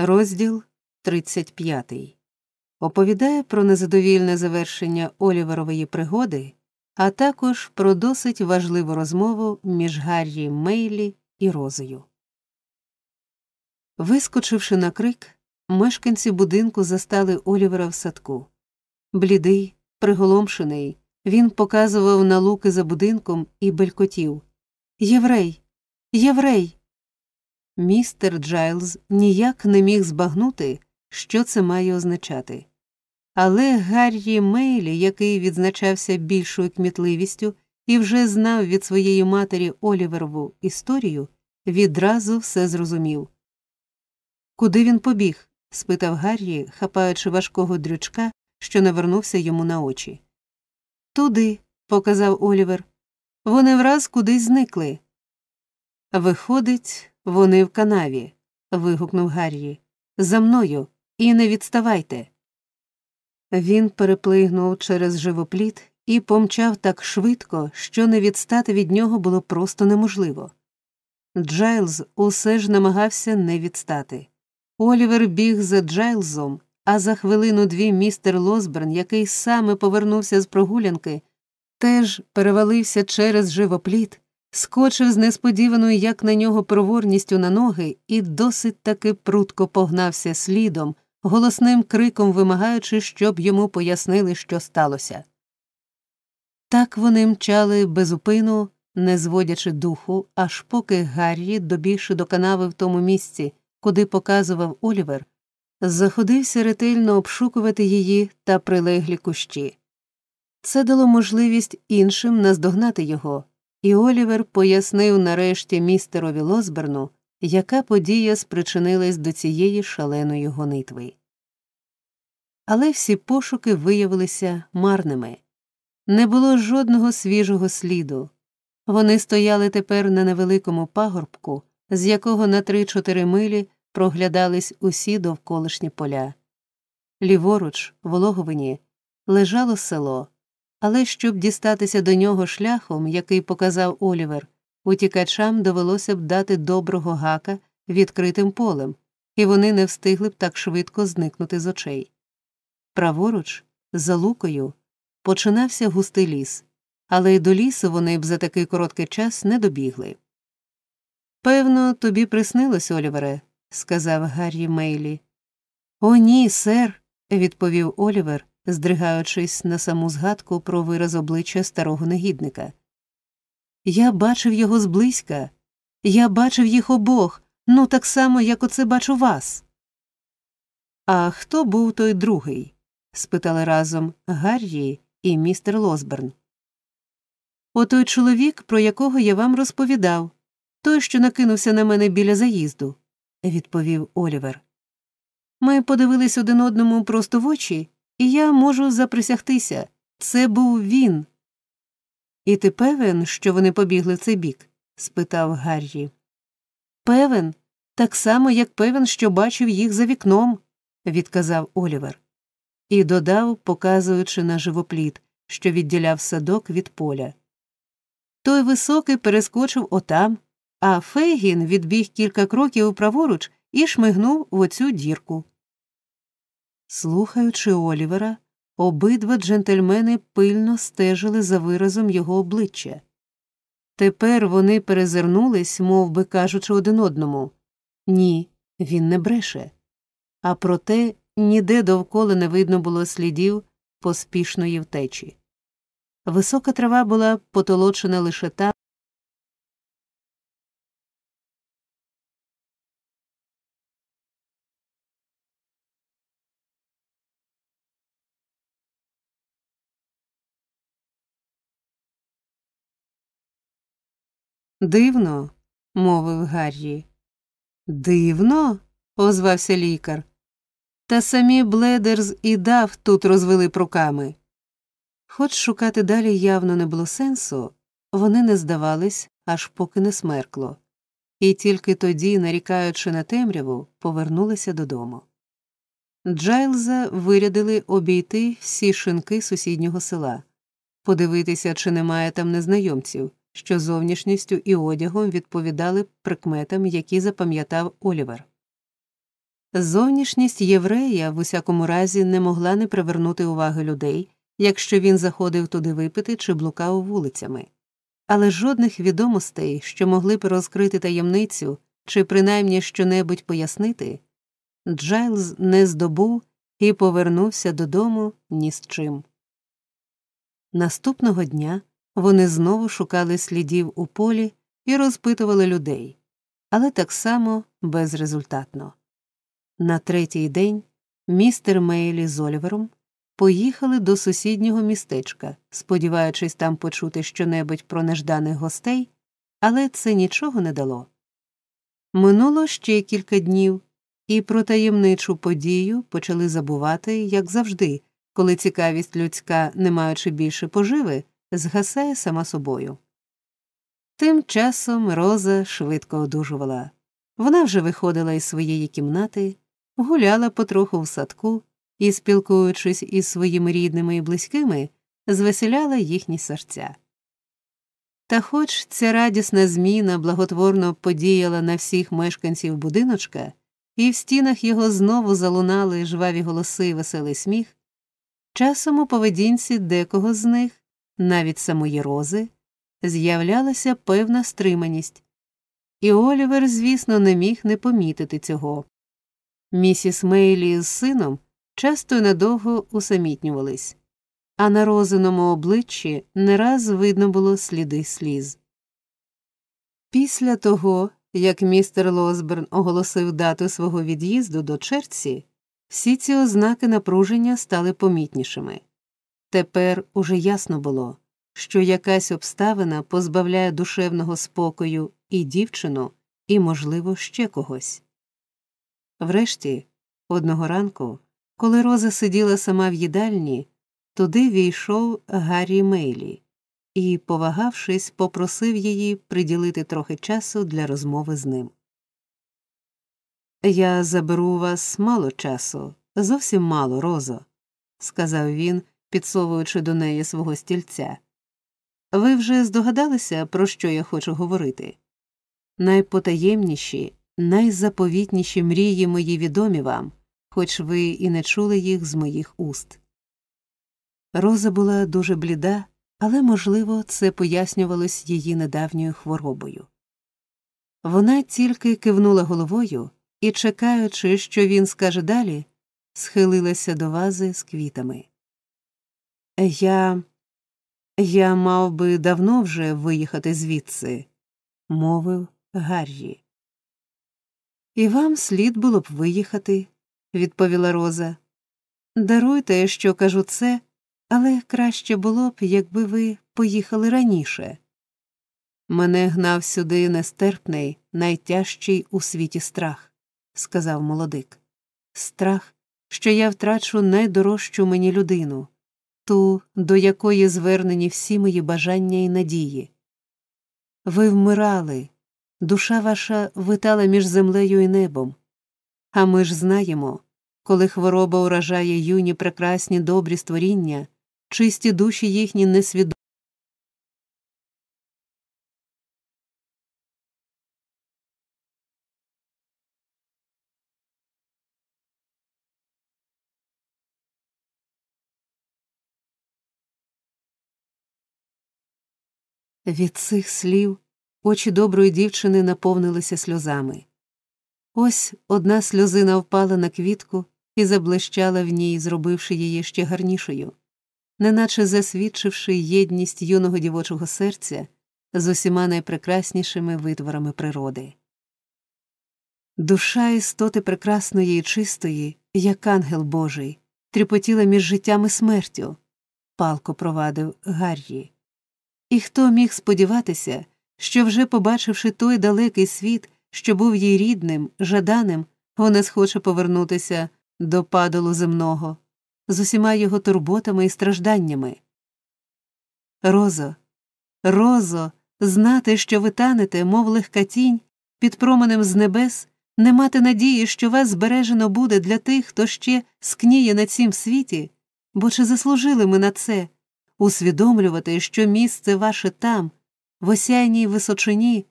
Розділ 35 оповідає про незадовільне завершення Оліверової пригоди, а також про досить важливу розмову між Гаррі Мейлі і Розою. Вискочивши на крик, мешканці будинку застали Олівера в садку. Блідий, приголомшений, він показував на луки за будинком і белькотів Єврей, єврей. Містер Джайлз ніяк не міг збагнути, що це має означати. Але Гаррі Мейлі, який відзначався більшою кмітливістю і вже знав від своєї матері Оліверову історію, відразу все зрозумів. Куди він побіг? спитав Гаррі, хапаючи важкого дрючка, що навернувся йому на очі. Туди, показав Олівер. Вони враз кудись зникли. Виходить, вони в канаві. вигукнув Гаррі. За мною і не відставайте. Він переплигнув через живопліт і помчав так швидко, що не відстати від нього було просто неможливо. Джайлз усе ж намагався не відстати. Олівер біг за Джайлзом, а за хвилину дві містер Лосберн, який саме повернувся з прогулянки, теж перевалився через живопліт, скочив з несподіваною, як на нього проворністю на ноги, і досить таки прутко погнався слідом, голосним криком вимагаючи, щоб йому пояснили, що сталося. Так вони мчали безупину, не зводячи духу, аж поки Гаррі, добігши до канави в тому місці, куди показував Олівер, заходився ретельно обшукувати її та прилеглі кущі. Це дало можливість іншим наздогнати його, і Олівер пояснив нарешті містерові Лосберну, яка подія спричинилась до цієї шаленої гонитви. Але всі пошуки виявилися марними. Не було жодного свіжого сліду. Вони стояли тепер на невеликому пагорбку, з якого на три-чотири милі проглядались усі довколишні поля. Ліворуч, в Логовині, лежало село, але щоб дістатися до нього шляхом, який показав Олівер, утікачам довелося б дати доброго гака відкритим полем, і вони не встигли б так швидко зникнути з очей. Праворуч, за лукою, починався густий ліс, але й до лісу вони б за такий короткий час не добігли. Певно, тобі приснилось, Олівере, сказав Гаррі Мейлі. О, ні, сер, відповів Олівер, здригаючись на саму згадку про вираз обличчя старого негідника. Я бачив його зблизька, я бачив їх обох, ну так само, як оце бачу вас. А хто був той другий? спитали разом Гаррі і містер Лосберн. Отой чоловік, про якого я вам розповідав, той, що накинувся на мене біля заїзду, відповів Олівер. Ми подивились один одному просто в очі, і я можу заприсягтися це був він. І ти певен, що вони побігли в цей бік? спитав Гаррі. Певен, так само, як певен, що бачив їх за вікном, відказав Олівер. І додав, показуючи на живопліт, що відділяв садок від поля. Той високий перескочив отам, а Фейгін відбіг кілька кроків праворуч і шмигнув в оцю дірку. Слухаючи Олівера, обидва джентльмени пильно стежили за виразом його обличчя. Тепер вони перезирнулись, мов би кажучи один одному ні, він не бреше. А проте ніде довкола не видно було слідів поспішної втечі. Висока трава була потолочена лише там, Дивно, мовив Гаррі. Дивно? озвався лікар. Та самі Бледерз і дав тут розвели руками. Хоч шукати далі явно не було сенсу, вони не здавались, аж поки не смеркло, і тільки тоді, нарікаючи на темряву, повернулися додому. Джайлза вирядили обійти всі шинки сусіднього села, подивитися, чи немає там незнайомців що зовнішністю і одягом відповідали прикметам, які запам'ятав Олівер. Зовнішність єврея в усякому разі не могла не привернути уваги людей, якщо він заходив туди випити чи блукав вулицями, але жодних відомостей, що могли б розкрити таємницю чи принаймні щонебудь пояснити, Джайлз не здобув і повернувся додому ні з чим. Наступного дня вони знову шукали слідів у полі і розпитували людей, але так само безрезультатно. На третій день містер Мейлі з Олівером поїхали до сусіднього містечка, сподіваючись там почути щонебудь про нежданих гостей, але це нічого не дало. Минуло ще кілька днів, і про таємничу подію почали забувати, як завжди, коли цікавість людська, не маючи більше поживи, згасає сама собою. Тим часом Роза швидко одужувала. Вона вже виходила із своєї кімнати, гуляла потроху в садку і, спілкуючись із своїми рідними і близькими, звеселяла їхні серця. Та хоч ця радісна зміна благотворно подіяла на всіх мешканців будиночка, і в стінах його знову залунали жваві голоси і веселий сміх, часом у поведінці декого з них, навіть самої рози, з'являлася певна стриманість, і Олівер, звісно, не міг не помітити цього. Місіс Мейлі з сином часто й надовго усамітнювались, а на розиному обличчі не раз видно було сліди сліз. Після того, як містер Лосберн оголосив дату свого від'їзду до Черці, всі ці ознаки напруження стали помітнішими. Тепер уже ясно було, що якась обставина позбавляє душевного спокою і дівчину, і, можливо, ще когось. Врешті, одного ранку, коли Роза сиділа сама в їдальні, туди війшов Гаррі Мейлі і, повагавшись, попросив її приділити трохи часу для розмови з ним. Я заберу у вас мало часу, зовсім мало, Розо, сказав він, підсовуючи до неї свого стільця. Ви вже здогадалися, про що я хочу говорити? Найпотаємніші, найзаповітніші мрії мої відомі вам, хоч ви і не чули їх з моїх уст. Роза була дуже бліда, але, можливо, це пояснювалось її недавньою хворобою. Вона тільки кивнула головою і, чекаючи, що він скаже далі, схилилася до вази з квітами. Я я мав би давно вже виїхати звідси, мовив Гаррі. І вам слід було б виїхати, відповіла Роза. Даруйте, що кажу це, але краще було б, якби ви поїхали раніше. Мене гнав сюди нестерпний, найтяжчий у світі страх, сказав молодик. Страх, що я втрачу найдорожчу мені людину, ту, до якої звернені всі мої бажання і надії. Ви вмирали, душа ваша витала між землею і небом. А ми ж знаємо, коли хвороба уражає юні прекрасні добрі створіння, чисті душі їхні несвідомі. Від цих слів очі доброї дівчини наповнилися сльозами. Ось одна сльозина впала на квітку і заблищала в ній, зробивши її ще гарнішою, неначе засвідчивши єдність юного дівочого серця з усіма найпрекраснішими витворами природи. Душа істоти прекрасної і чистої, як ангел Божий, тріпотіла між життям і смертю, палко провадив Гаррі. І хто міг сподіватися, що, вже побачивши той далекий світ, що був їй рідним, жаданим, вона схоче повернутися до падолу земного, з усіма його турботами і стражданнями. Розо, розо, знати, що ви танете, мов легка тінь, під променем з небес, не мати надії, що вас збережено буде для тих, хто ще скніє на цім світі, бо чи заслужили ми на це, усвідомлювати, що місце ваше там, в осяйній височині,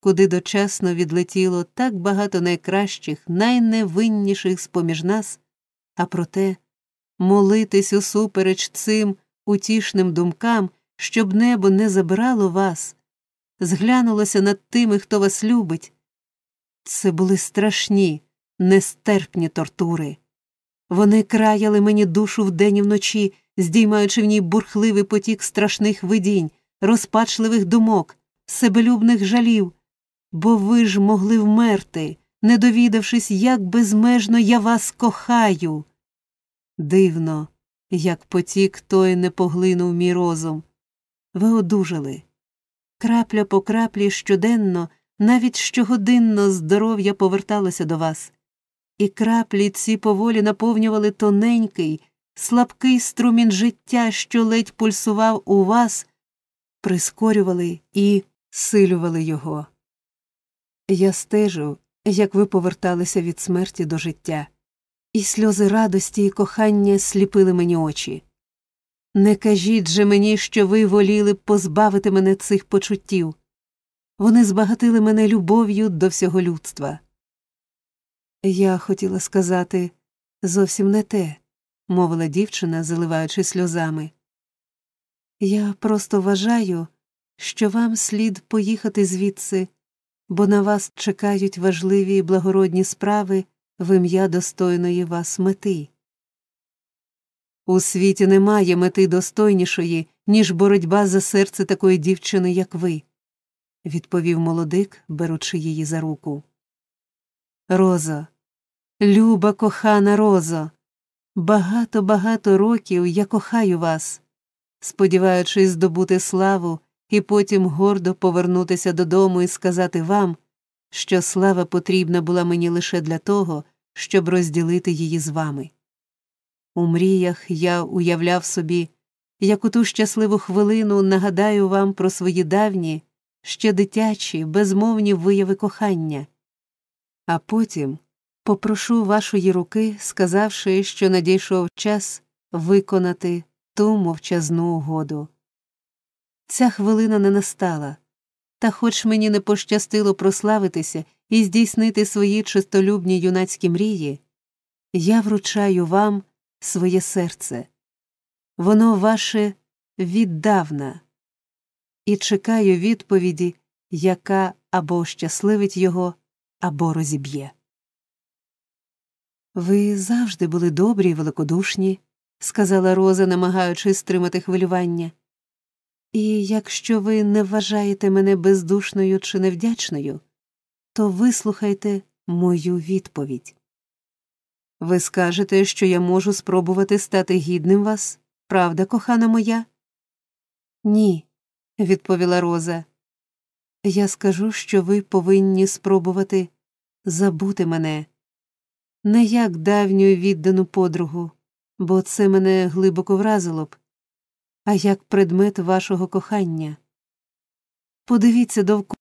куди дочасно відлетіло так багато найкращих, найневинніших з поміж нас, а проте молитись усупереч цим утішним думкам, щоб небо не забирало вас, зглянулося над тими, хто вас любить. Це були страшні, нестерпні тортури. Вони краяли мені душу вдень і вночі, здіймаючи в ній бурхливий потік страшних видінь, розпачливих думок, себелюбних жалів, бо ви ж могли вмерти, не довідавшись, як безмежно я вас кохаю. Дивно, як потік той не поглинув мій розум. Ви одужали. Крапля по краплі щоденно, навіть щогодинно здоров'я поверталося до вас, і краплі ці поволі наповнювали тоненький, слабкий струмін життя, що ледь пульсував у вас, прискорювали і силювали його. Я стежу, як ви поверталися від смерті до життя, і сльози радості і кохання сліпили мені очі. Не кажіть же мені, що ви воліли б позбавити мене цих почуттів. Вони збагатили мене любов'ю до всього людства. Я хотіла сказати зовсім не те, мовила дівчина, заливаючи сльозами. Я просто вважаю, що вам слід поїхати звідси, бо на вас чекають важливі і благородні справи в ім'я достойної вас мети. У світі немає мети достойнішої, ніж боротьба за серце такої дівчини, як ви, відповів молодик, беручи її за руку. Роза, люба кохана Розо, багато багато років я кохаю вас, сподіваючись здобути славу і потім гордо повернутися додому і сказати вам, що слава потрібна була мені лише для того, щоб розділити її з вами. У мріях я уявляв собі, як у ту щасливу хвилину нагадаю вам про свої давні, ще дитячі, безмовні вияви кохання, а потім попрошу вашої руки, сказавши, що надійшов час виконати ту мовчазну угоду. Ця хвилина не настала, та хоч мені не пощастило прославитися і здійснити свої чистолюбні юнацькі мрії, я вручаю вам своє серце, воно ваше віддавна, і чекаю відповіді, яка або щасливить його, або розіб'є. Ви завжди були добрі й великодушні, сказала Роза, намагаючись стримати хвилювання. І якщо ви не вважаєте мене бездушною чи невдячною, то вислухайте мою відповідь. Ви скажете, що я можу спробувати стати гідним вас, правда, кохана моя? Ні, відповіла Роза. Я скажу, що ви повинні спробувати забути мене, не як давню віддану подругу, бо це мене глибоко вразило б, а як предмет вашого кохання. Подивіться довкола.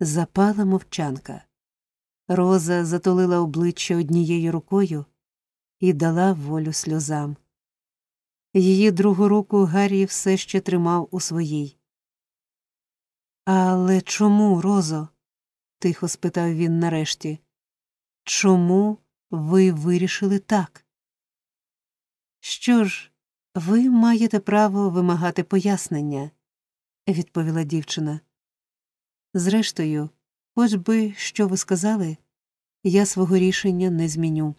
Запала мовчанка. Роза затулила обличчя однією рукою і дала волю сльозам. Її другу руку Гаррі все ще тримав у своїй. Але чому, Розо? тихо спитав він нарешті. Чому ви вирішили так? Що ж, ви маєте право вимагати пояснення, відповіла дівчина. Зрештою, хоч би що ви сказали, я свого рішення не зміню.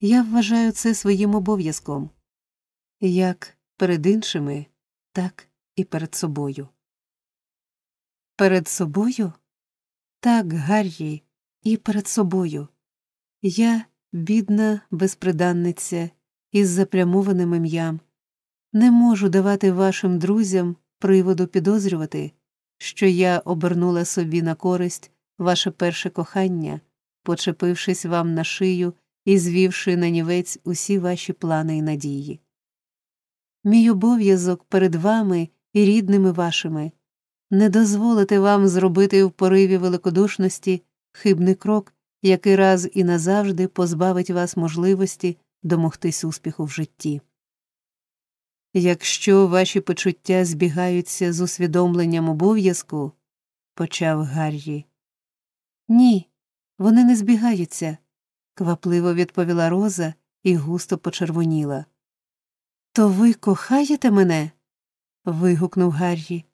Я вважаю це своїм обов'язком як перед іншими, так і перед собою. Перед собою? Так, Гаррі, і перед собою. Я, бідна безприданниця із заплямованим ім'ям, не можу давати вашим друзям приводу підозрювати що я обернула собі на користь ваше перше кохання, почепившись вам на шию і звівши на нівець усі ваші плани і надії. Мій обов'язок перед вами і рідними вашими не дозволити вам зробити в пориві великодушності хибний крок, який раз і назавжди позбавить вас можливості домогтись успіху в житті. Якщо ваші почуття збігаються з усвідомленням обов'язку, почав Гаррі. Ні, вони не збігаються, квапливо відповіла Роза і густо почервоніла. То ви кохаєте мене? вигукнув Гаррі.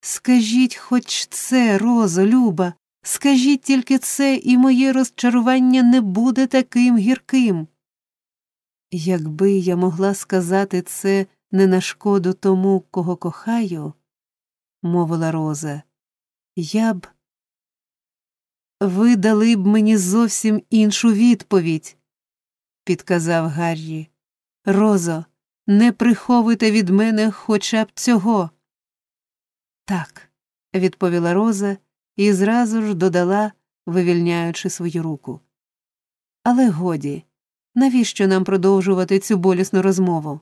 Скажіть хоч це, Розо, Люба, скажіть тільки це, і моє розчарування не буде таким гірким. Якби я могла сказати це не на шкоду тому, кого кохаю, мовила Роза, я б. Ви дали б мені зовсім іншу відповідь, підказав Гаррі. Розо, не приховуйте від мене хоча б цього. Так, відповіла Роза і зразу ж додала, вивільняючи свою руку. Але годі, навіщо нам продовжувати цю болісну розмову?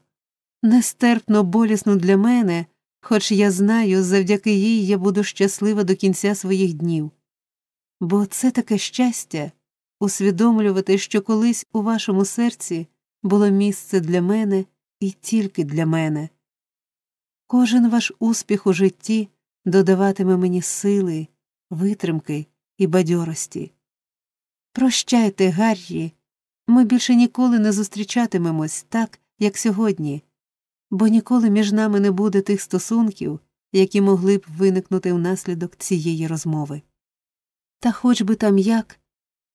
Нестерпно болісну для мене, хоч я знаю, завдяки їй я буду щаслива до кінця своїх днів. Бо це таке щастя усвідомлювати, що колись у вашому серці було місце для мене і тільки для мене. Кожен ваш успіх у житті додаватиме мені сили, витримки і бадьорості. Прощайте, Гаррі, ми більше ніколи не зустрічатимемось так, як сьогодні, бо ніколи між нами не буде тих стосунків, які могли б виникнути внаслідок цієї розмови. Та хоч би там як,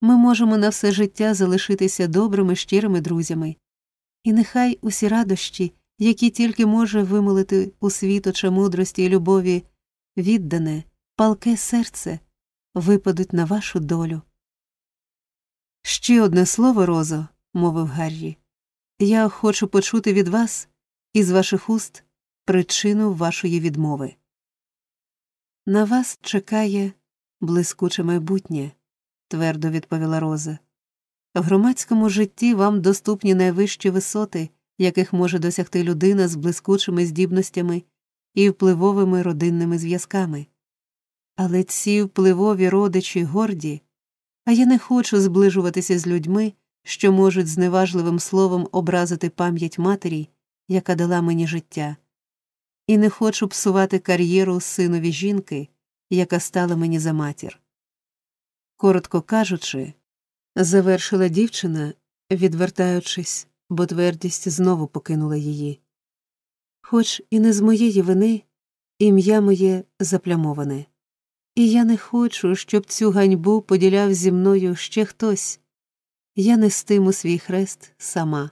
ми можемо на все життя залишитися добрими, щирими друзями, і нехай усі радощі, які тільки може вимолити у світоча мудрості і любові, віддане, палке серце, випадуть на вашу долю. Ще одне слово, Розо, мовив Гаррі, я хочу почути від вас із ваших уст причину вашої відмови. На вас чекає блискуче майбутнє, твердо відповіла Роза. В громадському житті вам доступні найвищі висоти, яких може досягти людина з блискучими здібностями і впливовими родинними зв'язками. Але ці впливові родичі горді, а я не хочу зближуватися з людьми, що можуть зневажливим словом образити пам'ять матері, яка дала мені життя, і не хочу псувати кар'єру синові жінки, яка стала мені за матір. Коротко кажучи, завершила дівчина, відвертаючись, бо твердість знову покинула її. Хоч і не з моєї вини ім'я моє заплямоване, і я не хочу, щоб цю ганьбу поділяв зі мною ще хтось. Я нестиму свій хрест сама.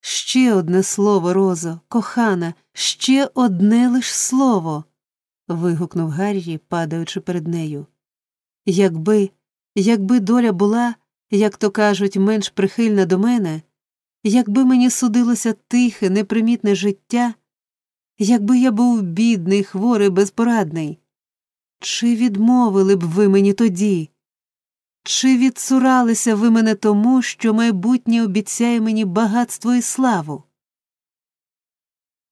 Ще одне слово, Розо, кохана, ще одне лиш слово. вигукнув Гаррі, падаючи перед нею. Якби, якби доля була, як то кажуть, менш прихильна до мене, якби мені судилося тихе, непримітне життя, якби я був бідний, хворий, безпорадний, чи відмовили б ви мені тоді? Чи відсуралися ви мене тому, що майбутнє обіцяє мені багатство і славу?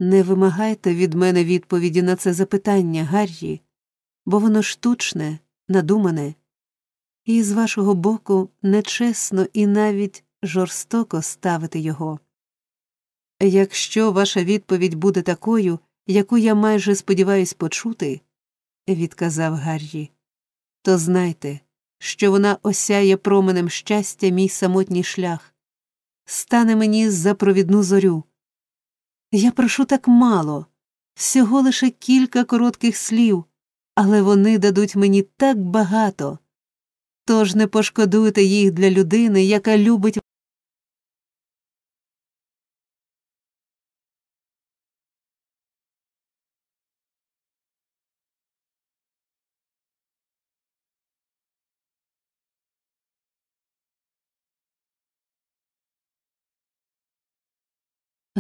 Не вимагайте від мене відповіді на це запитання, Гаррі, бо воно штучне, надумане, і з вашого боку нечесно і навіть жорстоко ставити його. Якщо ваша відповідь буде такою, яку я майже сподіваюсь почути, відказав Гаррі, то знайте, що вона осяє променем щастя мій самотній шлях, стане мені за провідну зорю. Я прошу так мало, всього лише кілька коротких слів, але вони дадуть мені так багато. Тож не пошкодуйте їх для людини, яка любить.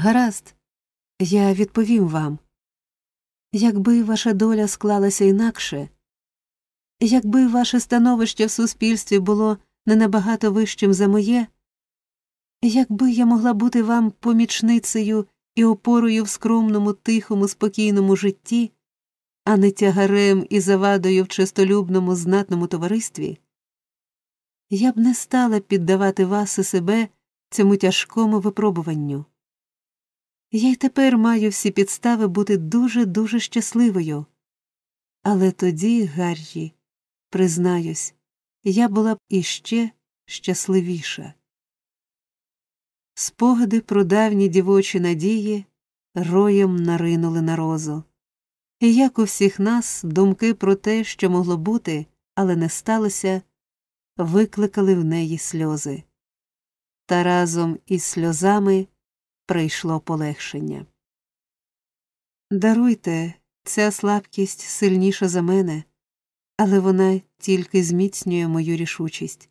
Гаразд, я відповім вам. Якби ваша доля склалася інакше, якби ваше становище в суспільстві було не набагато вищим за моє, якби я могла бути вам помічницею і опорою в скромному, тихому, спокійному житті, а не тягарем і завадою в чистолюбному знатному товаристві, я б не стала піддавати вас і себе цьому тяжкому випробуванню. Я й тепер маю всі підстави бути дуже дуже щасливою. Але тоді, Гаррі, признаюсь, я була б іще щасливіша. Спогади про давні дівочі надії роєм наринули на розу. І як у всіх нас думки про те, що могло бути, але не сталося, викликали в неї сльози. Та разом із сльозами прийшло полегшення. Даруйте, ця слабкість сильніша за мене, але вона тільки зміцнює мою рішучість,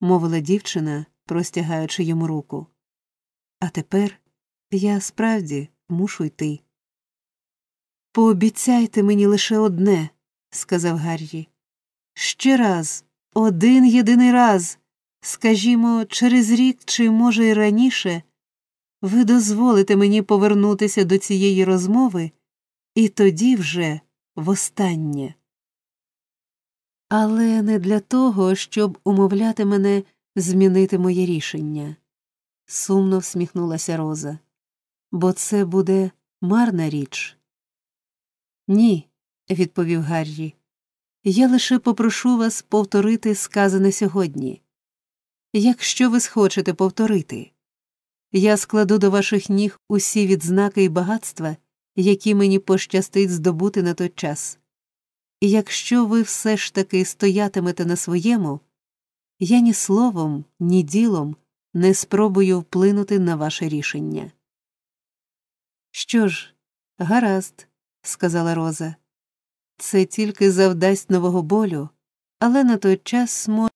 мовила дівчина, простягаючи йому руку. А тепер я справді мушу йти. Пообіцяйте мені лише одне, сказав Гаррі. Ще раз, один єдиний раз, скажімо, через рік чи, може, й раніше, ви дозволите мені повернутися до цієї розмови, і тоді вже востаннє. Але не для того, щоб умовляти мене змінити моє рішення, сумно всміхнулася Роза, бо це буде марна річ. Ні, відповів Гаррі. Я лише попрошу вас повторити сказане сьогодні. Якщо ви схочете повторити, я складу до ваших ніг усі відзнаки і багатства, які мені пощастить здобути на той час. І якщо ви все ж таки стоятимете на своєму, я ні словом, ні ділом не спробую вплинути на ваше рішення. Що ж, гаразд, сказала Роза, це тільки завдасть нового болю, але на той час може.